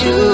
you.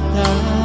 mata.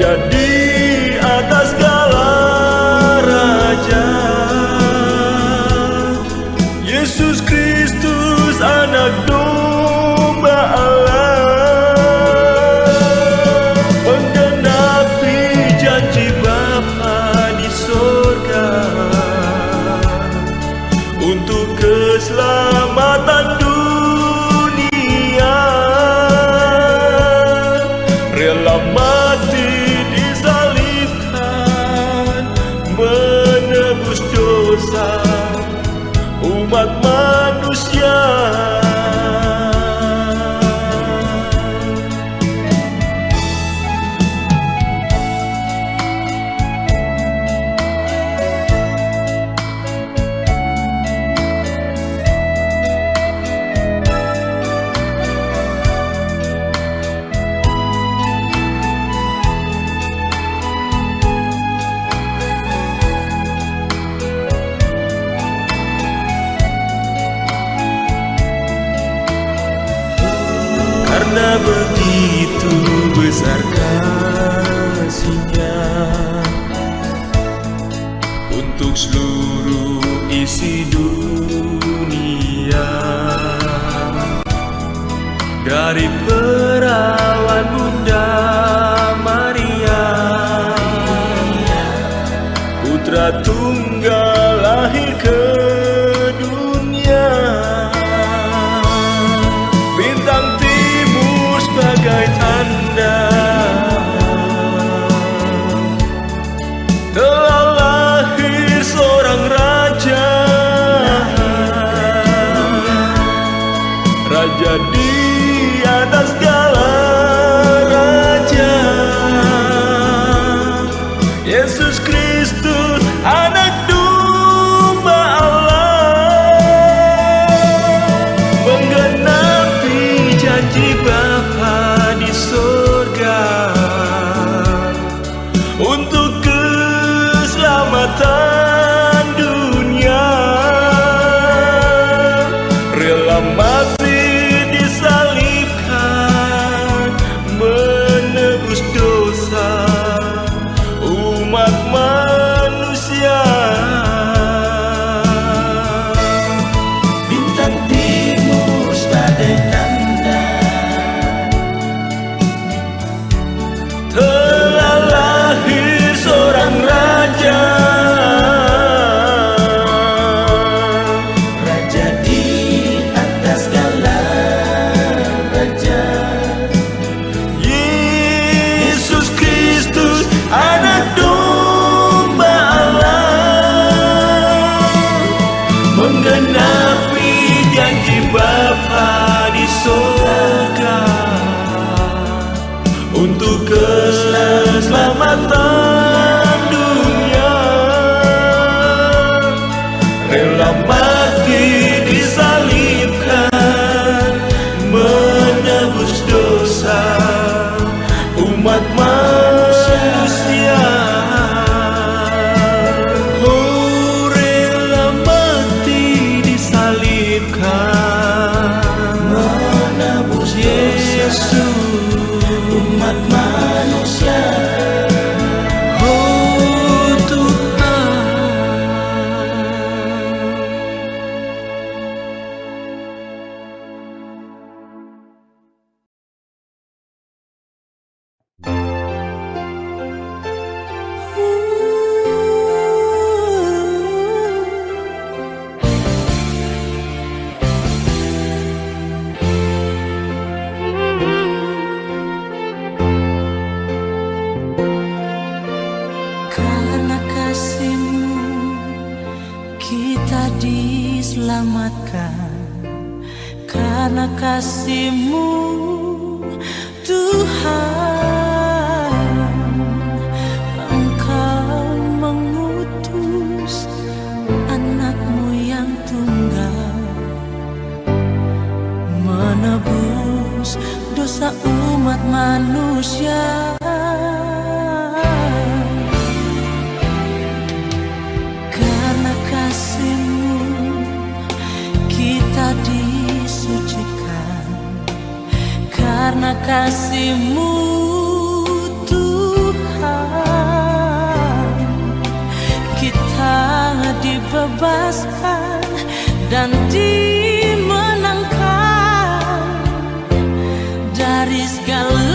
E aí diselamatkan karena kasihmu Tuhan. Engkau mengutus anakmu yang tunggal Menebus dosa umat manusia. karena kasihmu Tuhan. Kita dibebaskan dan dimenangkan dari segala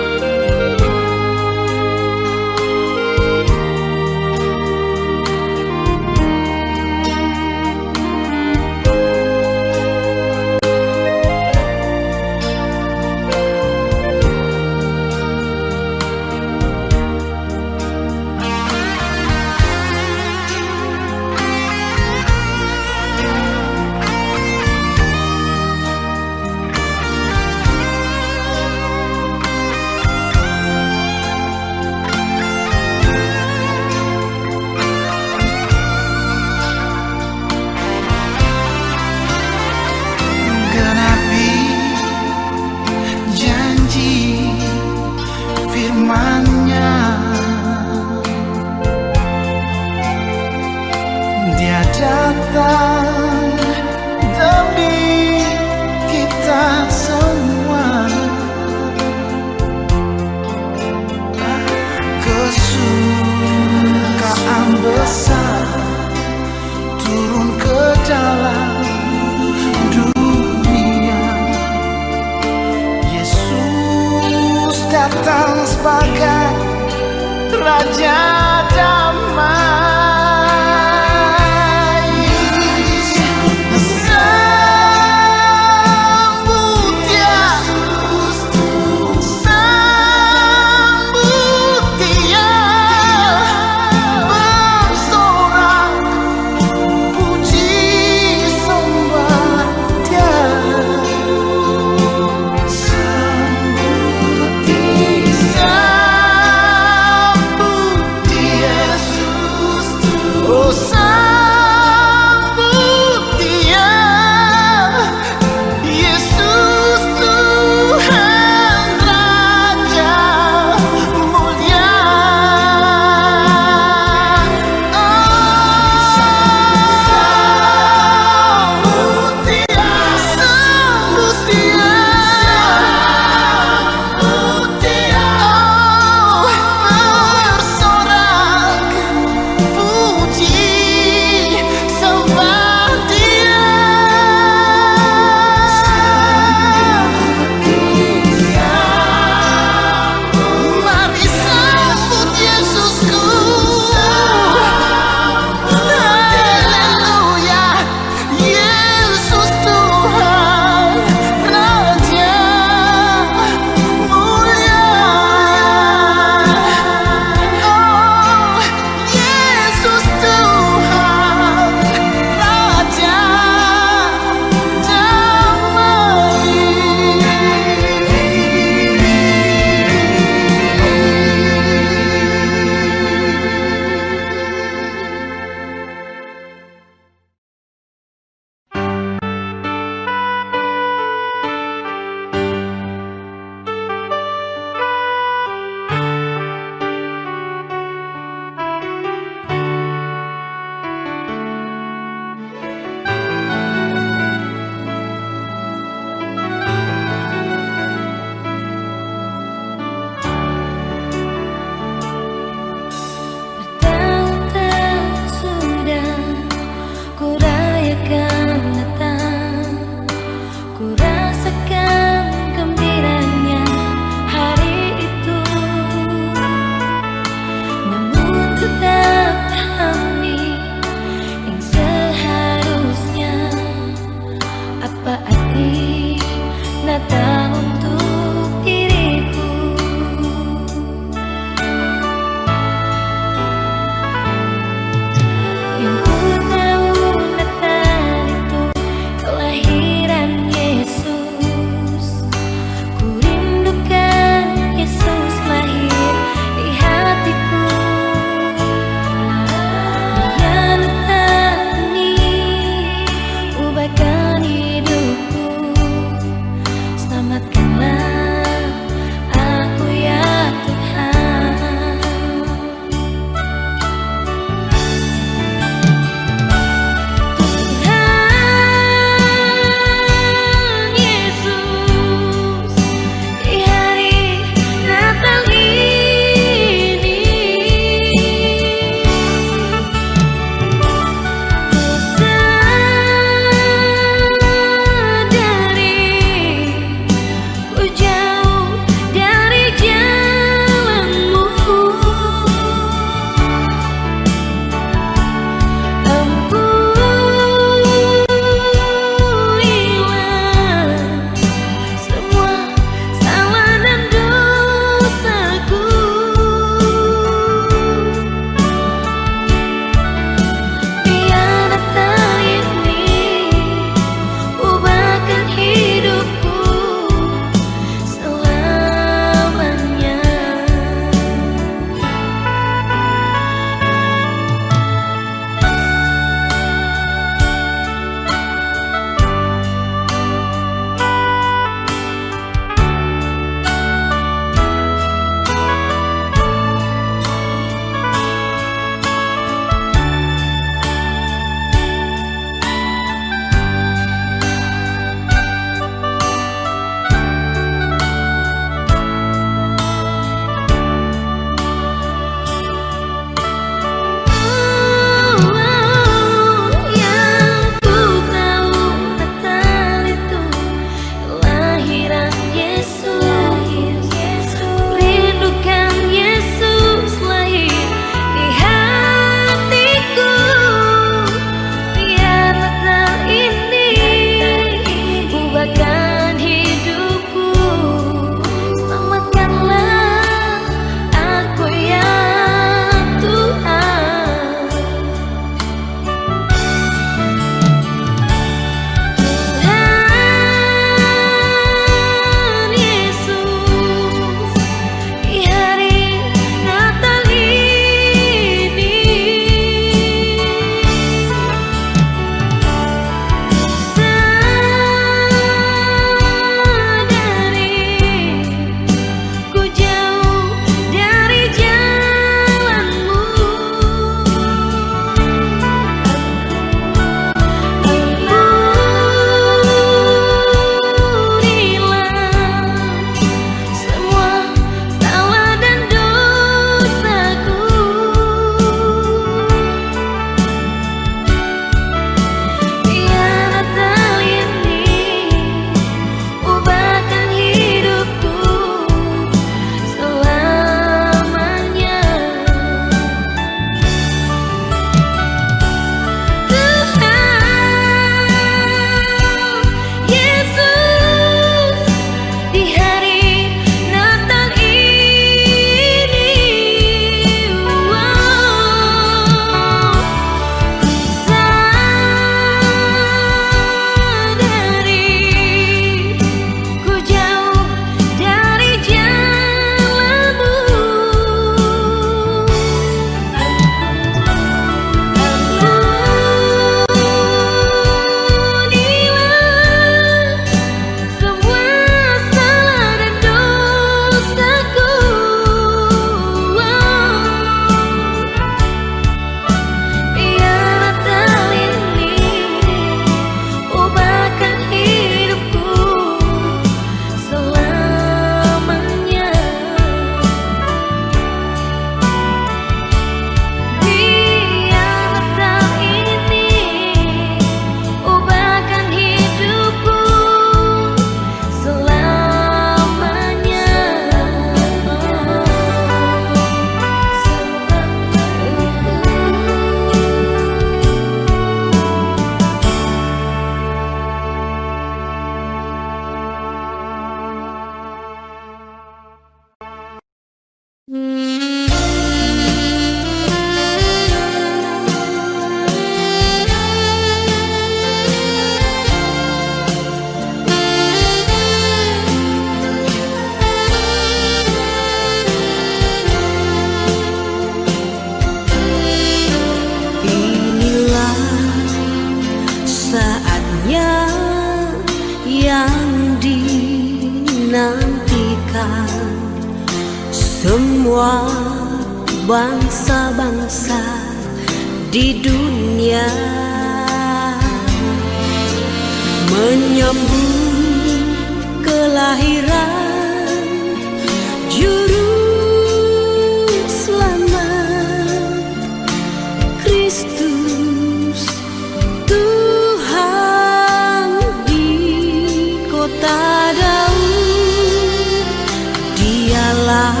Allah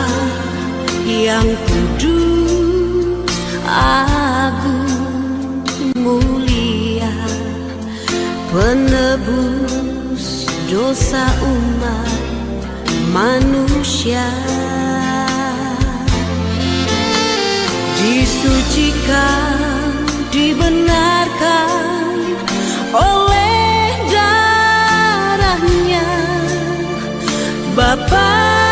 yang kudus agung mulia. Penebus dosa umat manusia. Disucikan dibenarkan oleh darahnya. Bapak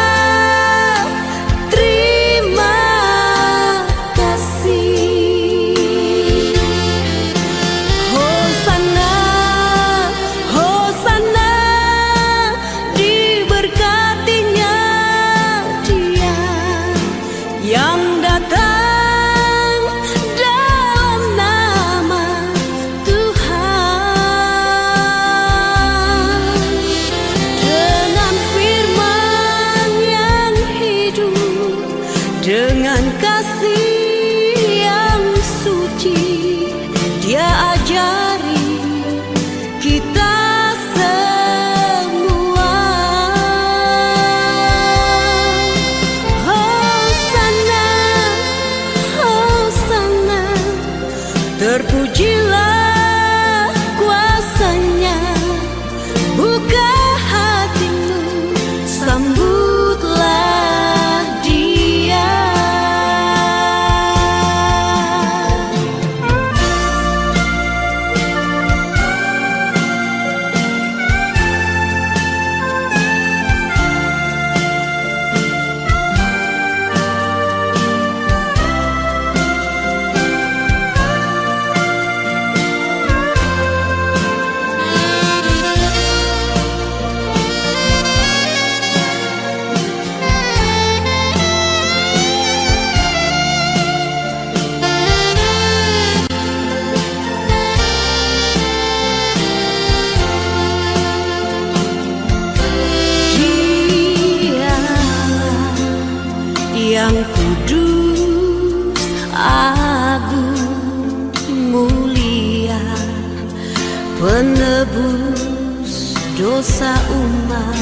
menebus dosa umat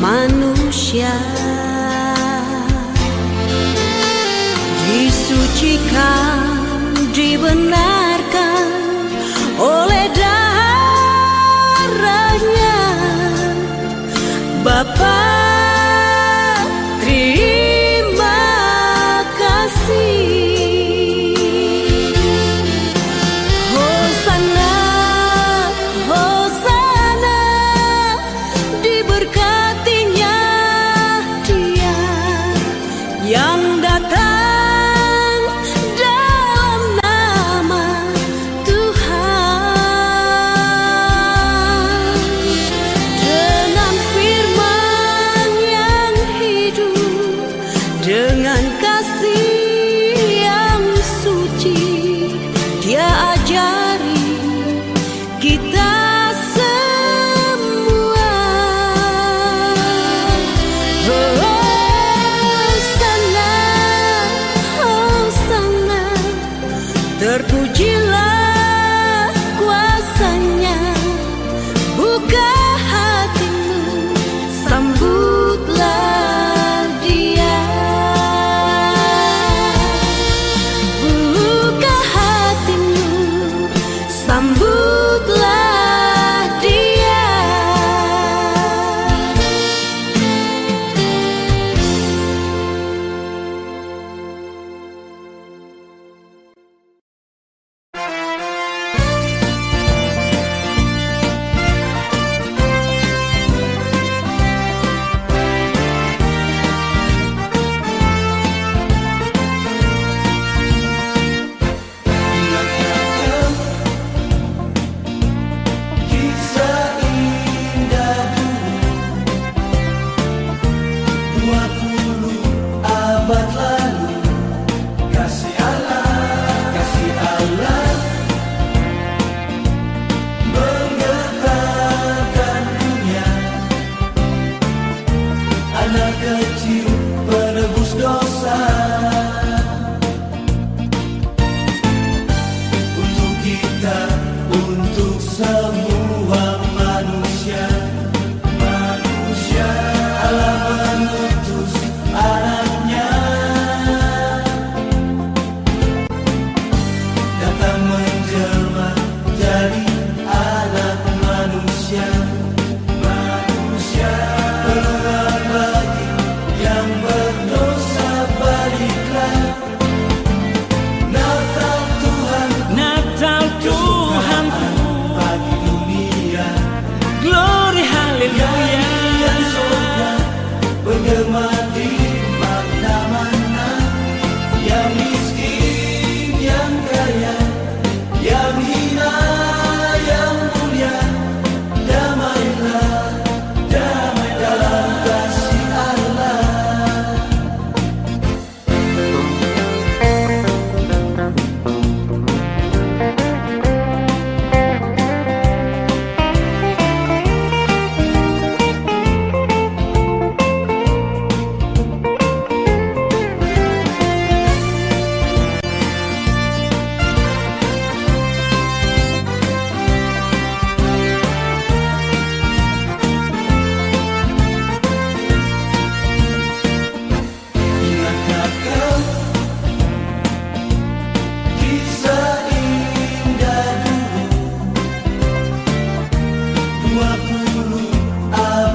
manusia. Disucikan, dibenarkan oleh darahnya. Bapak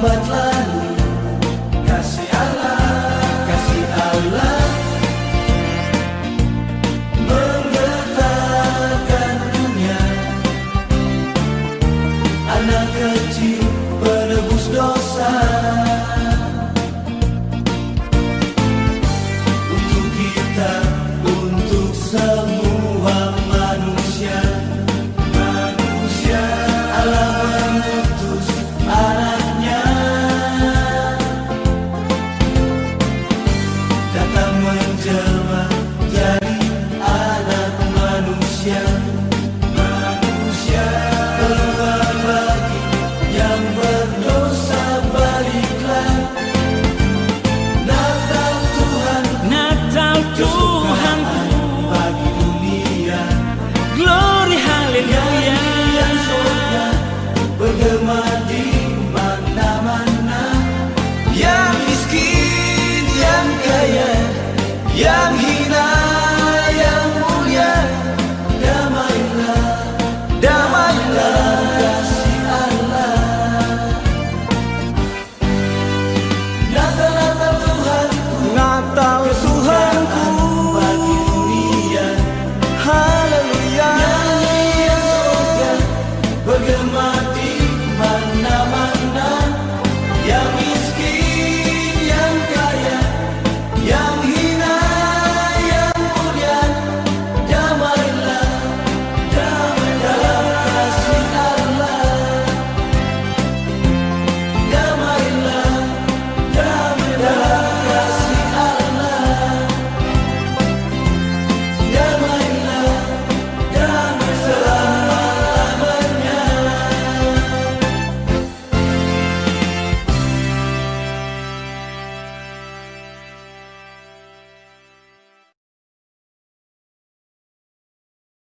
but love.